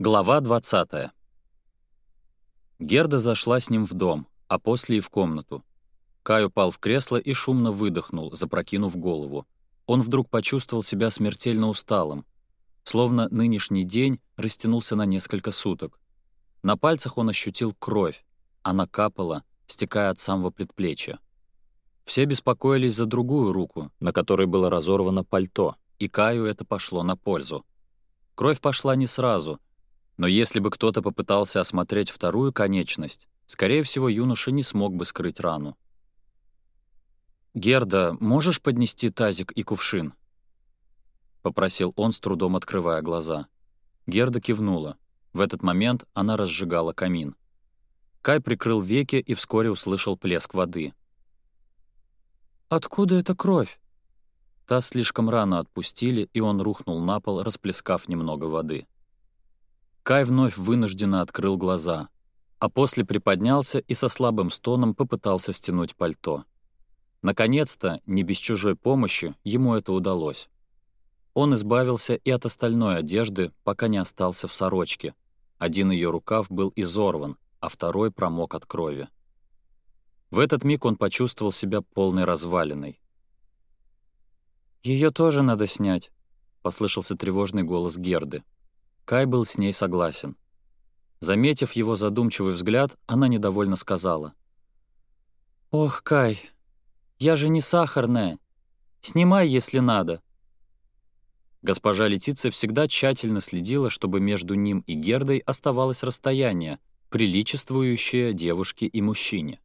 Глава 20. Герда зашла с ним в дом, а после и в комнату. Кай упал в кресло и шумно выдохнул, запрокинув голову. Он вдруг почувствовал себя смертельно усталым, словно нынешний день растянулся на несколько суток. На пальцах он ощутил кровь, она капала, стекая от самого предплечья. Все беспокоились за другую руку, на которой было разорвано пальто, и Каю это пошло на пользу. Кровь пошла не сразу — но если бы кто-то попытался осмотреть вторую конечность, скорее всего, юноша не смог бы скрыть рану. «Герда, можешь поднести тазик и кувшин?» — попросил он, с трудом открывая глаза. Герда кивнула. В этот момент она разжигала камин. Кай прикрыл веки и вскоре услышал плеск воды. «Откуда эта кровь?» Таз слишком рано отпустили, и он рухнул на пол, расплескав немного воды. Кай вновь вынужденно открыл глаза, а после приподнялся и со слабым стоном попытался стянуть пальто. Наконец-то, не без чужой помощи, ему это удалось. Он избавился и от остальной одежды, пока не остался в сорочке. Один ее рукав был изорван, а второй промок от крови. В этот миг он почувствовал себя полной развалиной. Ее тоже надо снять», — послышался тревожный голос Герды. Кай был с ней согласен. Заметив его задумчивый взгляд, она недовольно сказала. «Ох, Кай, я же не сахарная. Снимай, если надо». Госпожа Летиция всегда тщательно следила, чтобы между ним и Гердой оставалось расстояние, приличествующее девушке и мужчине.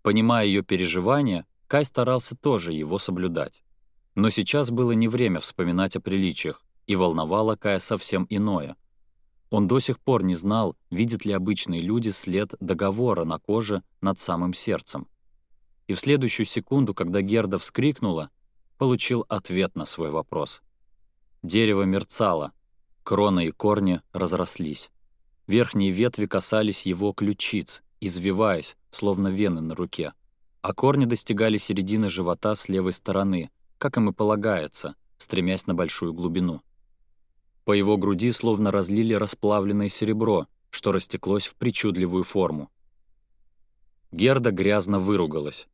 Понимая ее переживания, Кай старался тоже его соблюдать. Но сейчас было не время вспоминать о приличиях. И волновало Кая совсем иное. Он до сих пор не знал, видят ли обычные люди след договора на коже над самым сердцем. И в следующую секунду, когда Герда вскрикнула, получил ответ на свой вопрос. Дерево мерцало, крона и корни разрослись. Верхние ветви касались его ключиц, извиваясь, словно вены на руке, а корни достигали середины живота с левой стороны, как им и полагается, стремясь на большую глубину. По его груди словно разлили расплавленное серебро, что растеклось в причудливую форму. Герда грязно выругалась.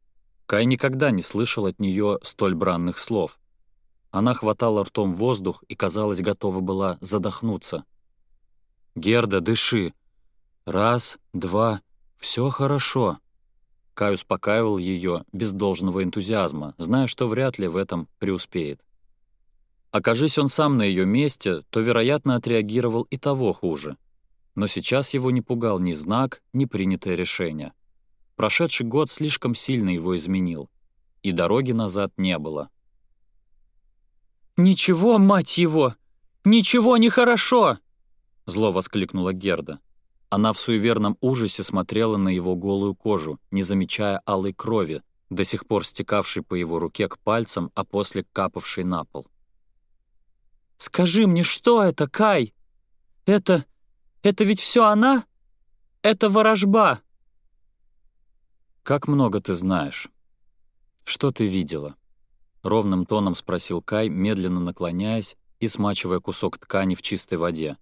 Кай никогда не слышал от нее столь бранных слов. Она хватала ртом воздух и, казалось, готова была задохнуться. «Герда, дыши! Раз, два, все хорошо!» Кай успокаивал ее без должного энтузиазма, зная, что вряд ли в этом преуспеет. Окажись он сам на ее месте, то, вероятно, отреагировал и того хуже. Но сейчас его не пугал ни знак, ни принятое решение. Прошедший год слишком сильно его изменил, и дороги назад не было. «Ничего, мать его! Ничего не хорошо!» — зло воскликнула Герда. Она в суеверном ужасе смотрела на его голую кожу, не замечая алой крови, до сих пор стекавшей по его руке к пальцам, а после капавшей на пол. «Скажи мне, что это, Кай? Это... это ведь все она? Это ворожба!» «Как много ты знаешь? Что ты видела?» Ровным тоном спросил Кай, медленно наклоняясь и смачивая кусок ткани в чистой воде.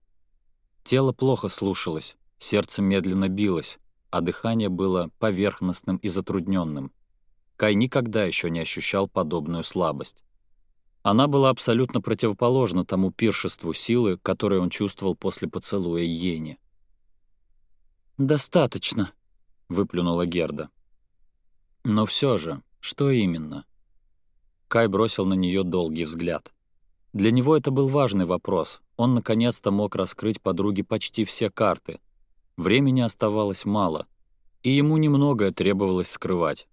Тело плохо слушалось, сердце медленно билось, а дыхание было поверхностным и затрудненным. Кай никогда еще не ощущал подобную слабость. Она была абсолютно противоположна тому пиршеству силы, которое он чувствовал после поцелуя Йени. «Достаточно», — выплюнула Герда. «Но все же, что именно?» Кай бросил на нее долгий взгляд. Для него это был важный вопрос. Он наконец-то мог раскрыть подруге почти все карты. Времени оставалось мало, и ему немногое требовалось скрывать.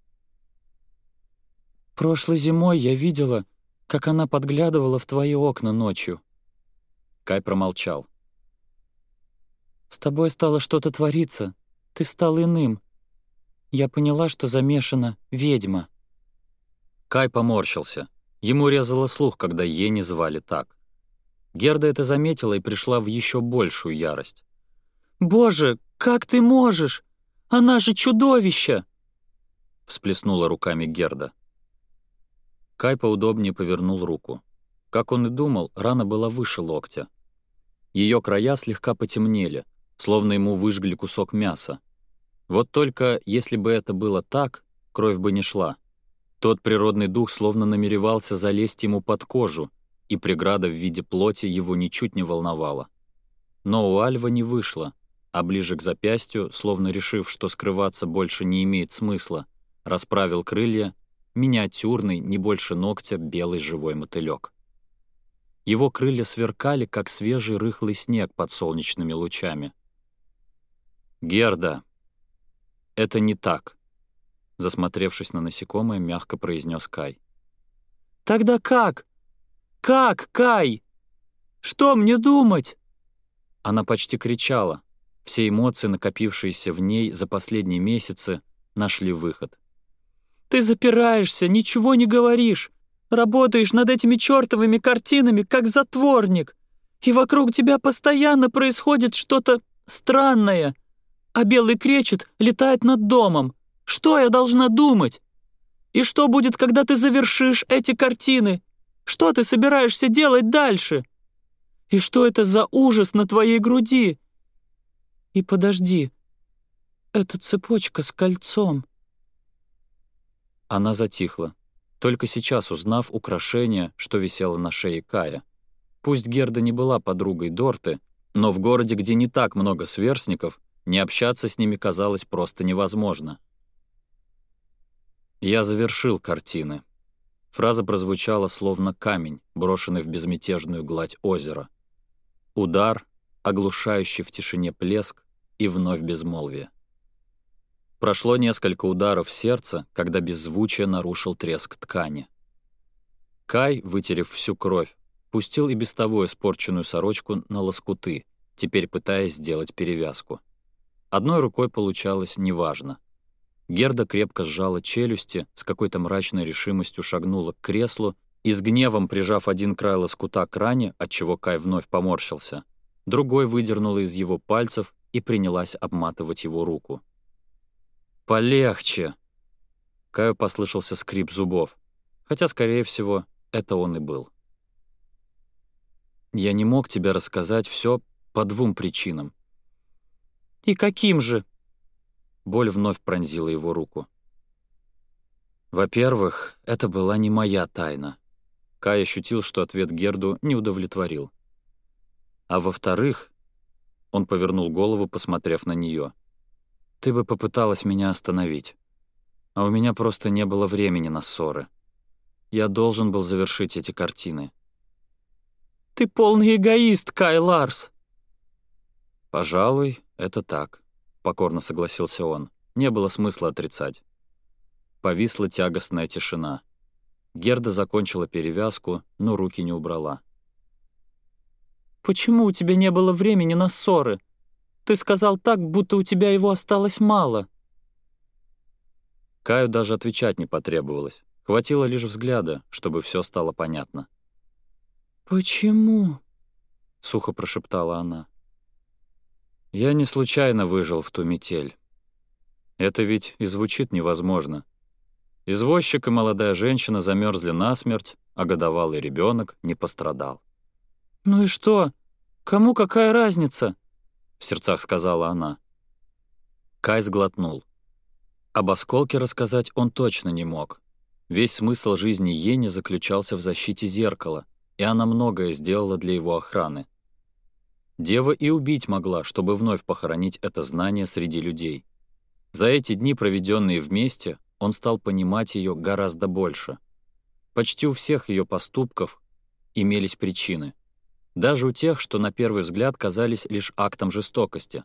«Прошлой зимой я видела, как она подглядывала в твои окна ночью». Кай промолчал. «С тобой стало что-то твориться. Ты стал иным. Я поняла, что замешана ведьма». Кай поморщился. Ему резало слух, когда Ени звали так. Герда это заметила и пришла в еще большую ярость. «Боже, как ты можешь? Она же чудовище!» Всплеснула руками Герда. Кай поудобнее повернул руку. Как он и думал, рана была выше локтя. Ее края слегка потемнели, словно ему выжгли кусок мяса. Вот только, если бы это было так, кровь бы не шла. Тот природный дух словно намеревался залезть ему под кожу, и преграда в виде плоти его ничуть не волновала. Но у Альва не вышло, а ближе к запястью, словно решив, что скрываться больше не имеет смысла, расправил крылья миниатюрный, не больше ногтя, белый живой мотылек. Его крылья сверкали, как свежий рыхлый снег под солнечными лучами. «Герда!» «Это не так», — засмотревшись на насекомое, мягко произнес Кай. «Тогда как? Как, Кай? Что мне думать?» Она почти кричала. Все эмоции, накопившиеся в ней за последние месяцы, нашли выход. Ты запираешься, ничего не говоришь, работаешь над этими чертовыми картинами, как затворник, и вокруг тебя постоянно происходит что-то странное, а белый кречет летает над домом. Что я должна думать? И что будет, когда ты завершишь эти картины? Что ты собираешься делать дальше? И что это за ужас на твоей груди? И подожди, это цепочка с кольцом. Она затихла, только сейчас узнав украшение, что висело на шее Кая. Пусть Герда не была подругой Дорты, но в городе, где не так много сверстников, не общаться с ними казалось просто невозможно. «Я завершил картины». Фраза прозвучала словно камень, брошенный в безмятежную гладь озера. Удар, оглушающий в тишине плеск и вновь безмолвие. Прошло несколько ударов сердца, когда беззвучие нарушил треск ткани. Кай, вытерев всю кровь, пустил и без того испорченную сорочку на лоскуты, теперь пытаясь сделать перевязку. Одной рукой получалось неважно. Герда крепко сжала челюсти, с какой-то мрачной решимостью шагнула к креслу и с гневом, прижав один край лоскута к ране, отчего Кай вновь поморщился, другой выдернула из его пальцев и принялась обматывать его руку. «Полегче!» Каю послышался скрип зубов, хотя, скорее всего, это он и был. «Я не мог тебе рассказать все по двум причинам». «И каким же?» Боль вновь пронзила его руку. «Во-первых, это была не моя тайна». Кай ощутил, что ответ Герду не удовлетворил. «А во-вторых...» Он повернул голову, посмотрев на нее. Ты бы попыталась меня остановить. А у меня просто не было времени на ссоры. Я должен был завершить эти картины. «Ты полный эгоист, Кай Ларс!» «Пожалуй, это так», — покорно согласился он. Не было смысла отрицать. Повисла тягостная тишина. Герда закончила перевязку, но руки не убрала. «Почему у тебя не было времени на ссоры?» Ты сказал так, будто у тебя его осталось мало». Каю даже отвечать не потребовалось. Хватило лишь взгляда, чтобы все стало понятно. «Почему?» — сухо прошептала она. «Я не случайно выжил в ту метель. Это ведь и звучит невозможно. Извозчик и молодая женщина замерзли насмерть, а годовалый ребенок не пострадал». «Ну и что? Кому какая разница?» в сердцах сказала она. Кай сглотнул. Об осколке рассказать он точно не мог. Весь смысл жизни Ени заключался в защите зеркала, и она многое сделала для его охраны. Дева и убить могла, чтобы вновь похоронить это знание среди людей. За эти дни, проведенные вместе, он стал понимать ее гораздо больше. Почти у всех ее поступков имелись причины — даже у тех, что на первый взгляд казались лишь актом жестокости.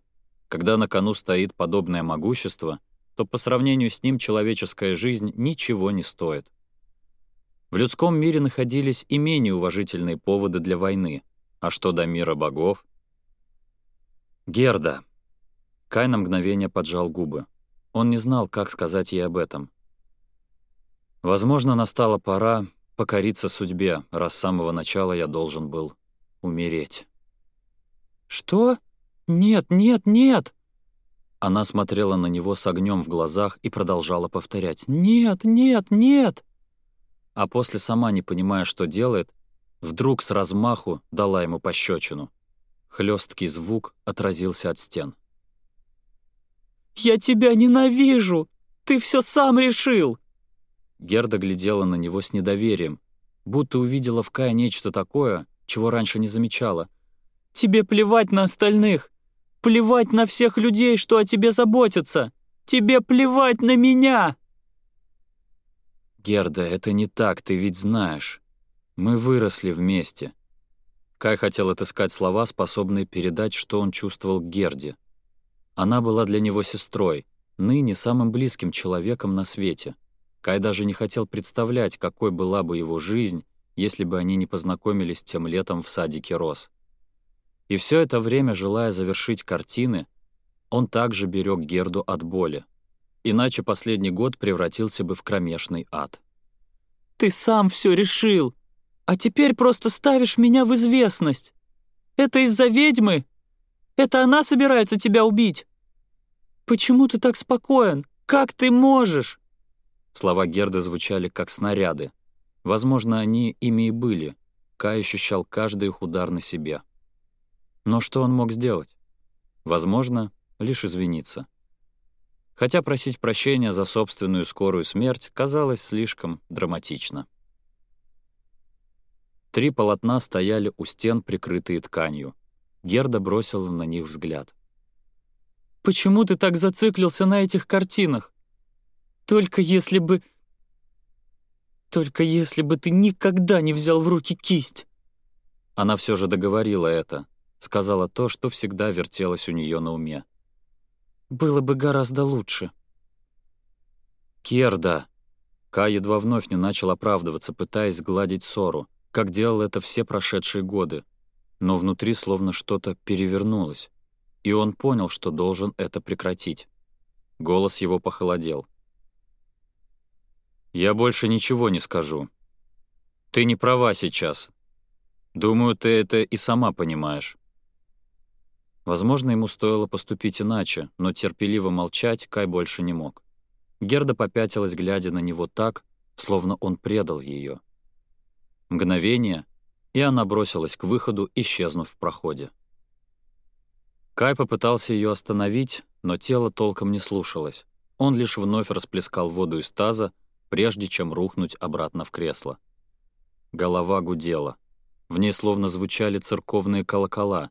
Когда на кону стоит подобное могущество, то по сравнению с ним человеческая жизнь ничего не стоит. В людском мире находились и менее уважительные поводы для войны. А что до мира богов? «Герда!» Кай на мгновение поджал губы. Он не знал, как сказать ей об этом. Возможно, настала пора покориться судьбе, раз с самого начала я должен был умереть. «Что? Нет, нет, нет!» Она смотрела на него с огнем в глазах и продолжала повторять «Нет, нет, нет!» А после, сама не понимая, что делает, вдруг с размаху дала ему пощечину. Хлесткий звук отразился от стен. «Я тебя ненавижу! Ты все сам решил!» Герда глядела на него с недоверием, будто увидела в Кае нечто такое, чего раньше не замечала. «Тебе плевать на остальных! Плевать на всех людей, что о тебе заботятся! Тебе плевать на меня!» «Герда, это не так, ты ведь знаешь. Мы выросли вместе». Кай хотел отыскать слова, способные передать, что он чувствовал к Герде. Она была для него сестрой, ныне самым близким человеком на свете. Кай даже не хотел представлять, какой была бы его жизнь, если бы они не познакомились тем летом в садике роз. И все это время, желая завершить картины, он также берег Герду от боли. Иначе последний год превратился бы в кромешный ад. «Ты сам все решил, а теперь просто ставишь меня в известность. Это из-за ведьмы? Это она собирается тебя убить? Почему ты так спокоен? Как ты можешь?» Слова Герды звучали как снаряды, Возможно, они ими и были. Кай ощущал каждый их удар на себе. Но что он мог сделать? Возможно, лишь извиниться. Хотя просить прощения за собственную скорую смерть казалось слишком драматично. Три полотна стояли у стен, прикрытые тканью. Герда бросила на них взгляд. «Почему ты так зациклился на этих картинах? Только если бы только если бы ты никогда не взял в руки кисть!» Она все же договорила это, сказала то, что всегда вертелось у нее на уме. «Было бы гораздо лучше». «Керда!» Ка едва вновь не начал оправдываться, пытаясь гладить ссору, как делал это все прошедшие годы. Но внутри словно что-то перевернулось, и он понял, что должен это прекратить. Голос его похолодел. Я больше ничего не скажу. Ты не права сейчас. Думаю, ты это и сама понимаешь. Возможно, ему стоило поступить иначе, но терпеливо молчать Кай больше не мог. Герда попятилась, глядя на него так, словно он предал ее. Мгновение, и она бросилась к выходу, исчезнув в проходе. Кай попытался ее остановить, но тело толком не слушалось. Он лишь вновь расплескал воду из таза, прежде чем рухнуть обратно в кресло. Голова гудела. В ней словно звучали церковные колокола,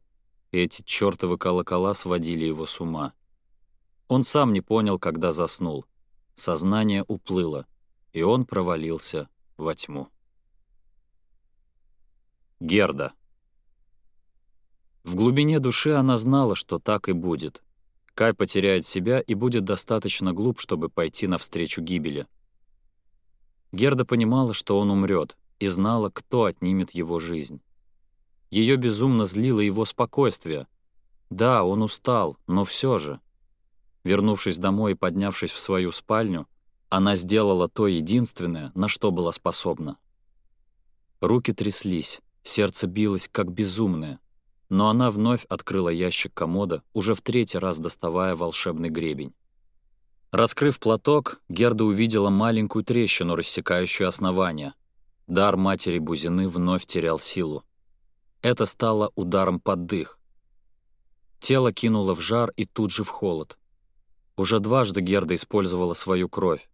и эти чёртовы колокола сводили его с ума. Он сам не понял, когда заснул. Сознание уплыло, и он провалился во тьму. Герда. В глубине души она знала, что так и будет. Кай потеряет себя и будет достаточно глуп, чтобы пойти навстречу гибели. Герда понимала, что он умрет, и знала, кто отнимет его жизнь. Ее безумно злило его спокойствие. Да, он устал, но все же. Вернувшись домой и поднявшись в свою спальню, она сделала то единственное, на что была способна. Руки тряслись, сердце билось, как безумное. Но она вновь открыла ящик комода, уже в третий раз доставая волшебный гребень. Раскрыв платок, Герда увидела маленькую трещину, рассекающую основание. Дар матери Бузины вновь терял силу. Это стало ударом под дых. Тело кинуло в жар и тут же в холод. Уже дважды Герда использовала свою кровь.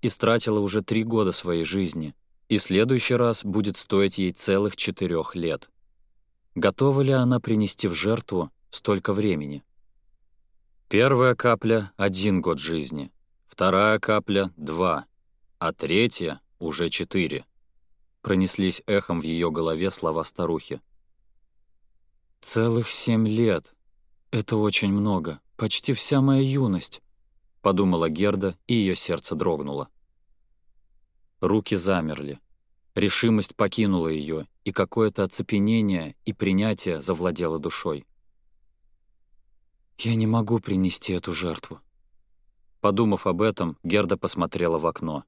Истратила уже три года своей жизни. И следующий раз будет стоить ей целых четырех лет. Готова ли она принести в жертву столько времени? Первая капля — один год жизни, вторая капля — два, а третья — уже четыре. Пронеслись эхом в ее голове слова старухи. «Целых семь лет. Это очень много. Почти вся моя юность», — подумала Герда, и ее сердце дрогнуло. Руки замерли. Решимость покинула ее, и какое-то оцепенение и принятие завладело душой. «Я не могу принести эту жертву». Подумав об этом, Герда посмотрела в окно.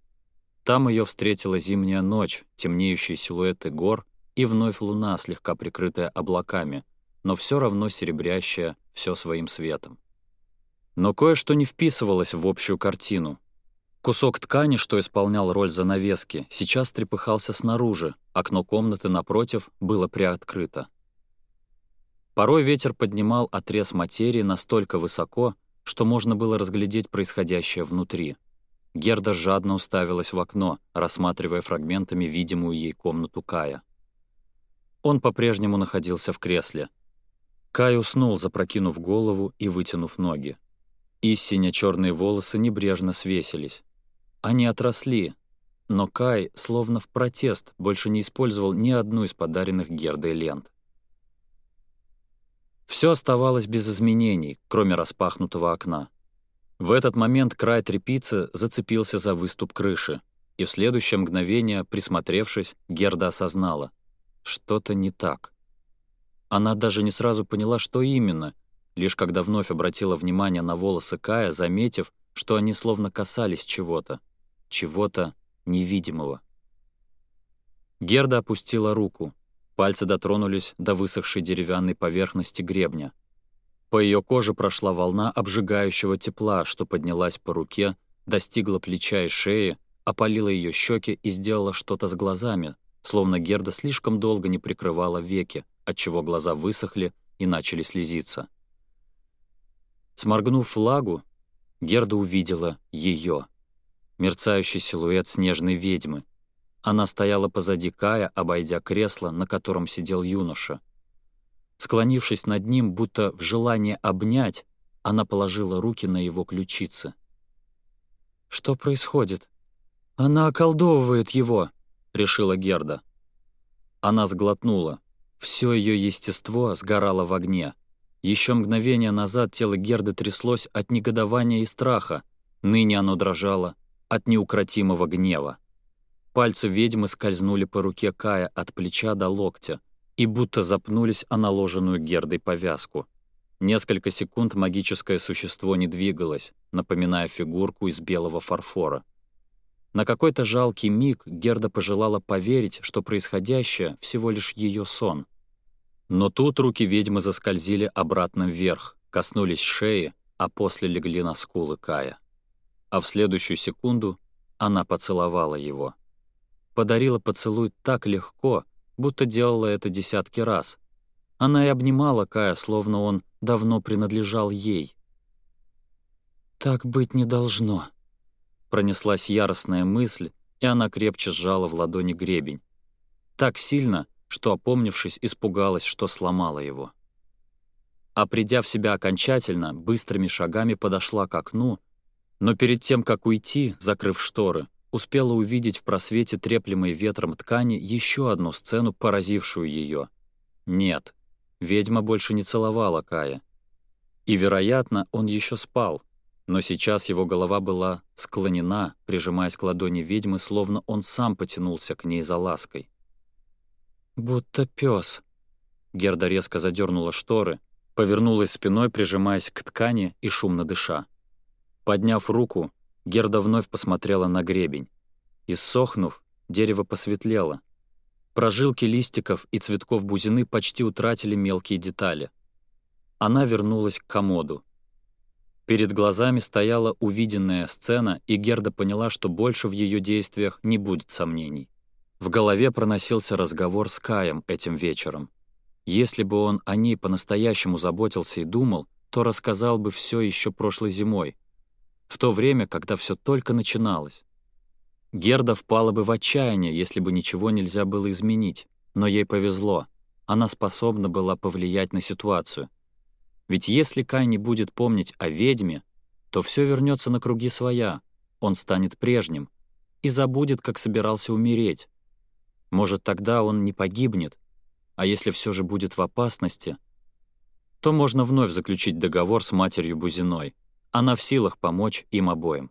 Там ее встретила зимняя ночь, темнеющие силуэты гор и вновь луна, слегка прикрытая облаками, но все равно серебрящая все своим светом. Но кое-что не вписывалось в общую картину. Кусок ткани, что исполнял роль занавески, сейчас трепыхался снаружи, окно комнаты напротив было приоткрыто. Порой ветер поднимал отрез материи настолько высоко, что можно было разглядеть происходящее внутри. Герда жадно уставилась в окно, рассматривая фрагментами видимую ей комнату Кая. Он по-прежнему находился в кресле. Кай уснул, запрокинув голову и вытянув ноги. Истиня черные волосы небрежно свесились. Они отросли, но Кай, словно в протест, больше не использовал ни одну из подаренных Гердой лент. Все оставалось без изменений, кроме распахнутого окна. В этот момент край трепицы зацепился за выступ крыши, и в следующее мгновение, присмотревшись, Герда осознала — что-то не так. Она даже не сразу поняла, что именно, лишь когда вновь обратила внимание на волосы Кая, заметив, что они словно касались чего-то, чего-то невидимого. Герда опустила руку, Пальцы дотронулись до высохшей деревянной поверхности гребня. По ее коже прошла волна обжигающего тепла, что поднялась по руке, достигла плеча и шеи, опалила ее щеки и сделала что-то с глазами, словно Герда слишком долго не прикрывала веки, отчего глаза высохли и начали слезиться. Сморгнув флагу, Герда увидела ее, мерцающий силуэт снежной ведьмы, она стояла позади Кая, обойдя кресло, на котором сидел юноша. Склонившись над ним, будто в желании обнять, она положила руки на его ключицы. «Что происходит? Она околдовывает его!» — решила Герда. Она сглотнула. Все ее естество сгорало в огне. Еще мгновение назад тело Герды тряслось от негодования и страха. Ныне оно дрожало от неукротимого гнева. Пальцы ведьмы скользнули по руке Кая от плеча до локтя и будто запнулись о наложенную гердой повязку. Несколько секунд магическое существо не двигалось, напоминая фигурку из белого фарфора. На какой-то жалкий миг Герда пожелала поверить, что происходящее — всего лишь ее сон. Но тут руки ведьмы заскользили обратно вверх, коснулись шеи, а после легли на скулы Кая. А в следующую секунду она поцеловала его подарила поцелуй так легко, будто делала это десятки раз. Она и обнимала Кая, словно он давно принадлежал ей. «Так быть не должно», — пронеслась яростная мысль, и она крепче сжала в ладони гребень. Так сильно, что, опомнившись, испугалась, что сломала его. А придя в себя окончательно, быстрыми шагами подошла к окну, но перед тем, как уйти, закрыв шторы, успела увидеть в просвете треплемой ветром ткани еще одну сцену, поразившую ее. Нет, ведьма больше не целовала Кая. И, вероятно, он еще спал, но сейчас его голова была склонена, прижимаясь к ладони ведьмы, словно он сам потянулся к ней за лаской. «Будто пес. Герда резко задернула шторы, повернулась спиной, прижимаясь к ткани и шумно дыша. Подняв руку, Герда вновь посмотрела на гребень. Иссохнув, дерево посветлело. Прожилки листиков и цветков бузины почти утратили мелкие детали. Она вернулась к комоду. Перед глазами стояла увиденная сцена, и Герда поняла, что больше в ее действиях не будет сомнений. В голове проносился разговор с Каем этим вечером. Если бы он о ней по-настоящему заботился и думал, то рассказал бы все еще прошлой зимой, в то время, когда все только начиналось. Герда впала бы в отчаяние, если бы ничего нельзя было изменить, но ей повезло. Она способна была повлиять на ситуацию. Ведь если Кай не будет помнить о ведьме, то все вернется на круги своя, он станет прежним и забудет, как собирался умереть. Может, тогда он не погибнет, а если все же будет в опасности, то можно вновь заключить договор с матерью Бузиной — она в силах помочь им обоим.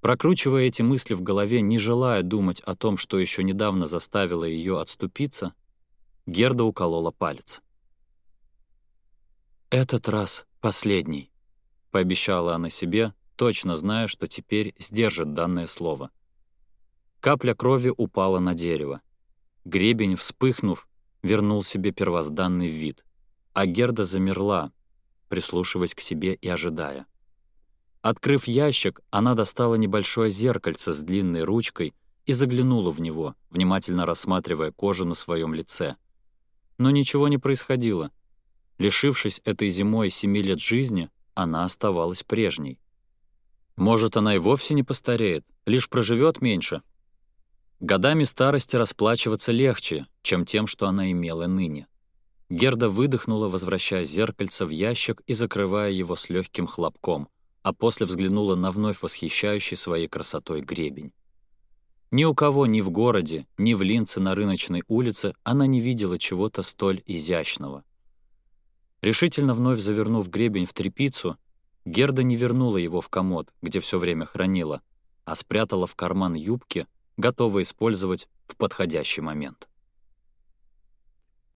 Прокручивая эти мысли в голове, не желая думать о том, что еще недавно заставило ее отступиться, Герда уколола палец. «Этот раз последний», — пообещала она себе, точно зная, что теперь сдержит данное слово. Капля крови упала на дерево. Гребень, вспыхнув, вернул себе первозданный вид. А Герда замерла, прислушиваясь к себе и ожидая. Открыв ящик, она достала небольшое зеркальце с длинной ручкой и заглянула в него, внимательно рассматривая кожу на своем лице. Но ничего не происходило. Лишившись этой зимой семи лет жизни, она оставалась прежней. Может, она и вовсе не постареет, лишь проживет меньше. Годами старости расплачиваться легче, чем тем, что она имела ныне. Герда выдохнула, возвращая зеркальце в ящик и закрывая его с легким хлопком, а после взглянула на вновь восхищающий своей красотой гребень. Ни у кого ни в городе, ни в Линце на рыночной улице она не видела чего-то столь изящного. Решительно вновь завернув гребень в трепицу, Герда не вернула его в комод, где все время хранила, а спрятала в карман юбки, готова использовать в подходящий момент.